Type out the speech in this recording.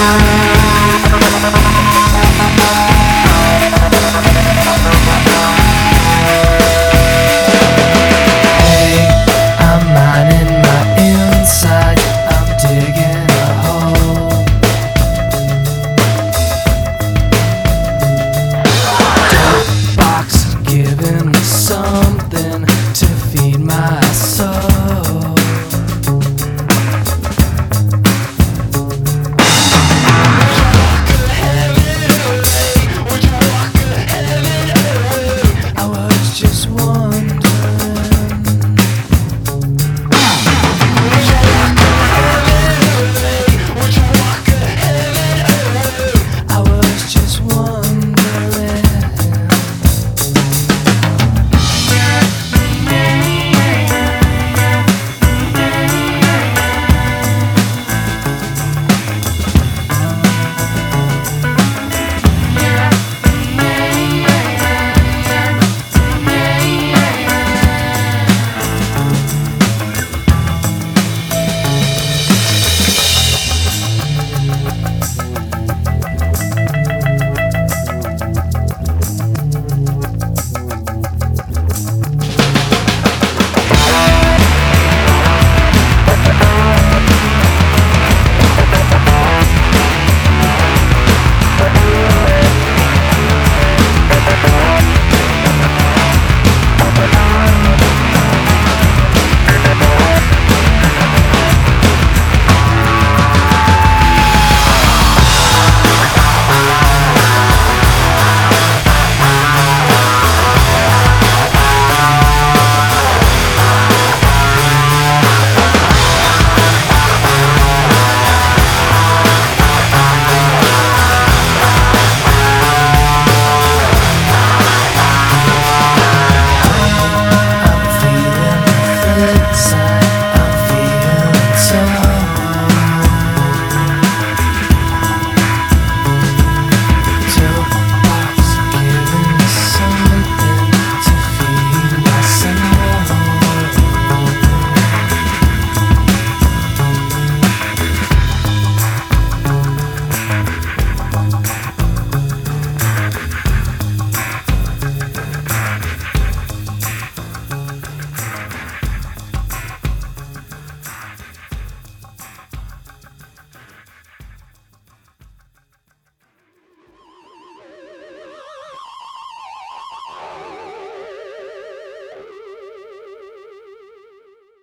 Hey,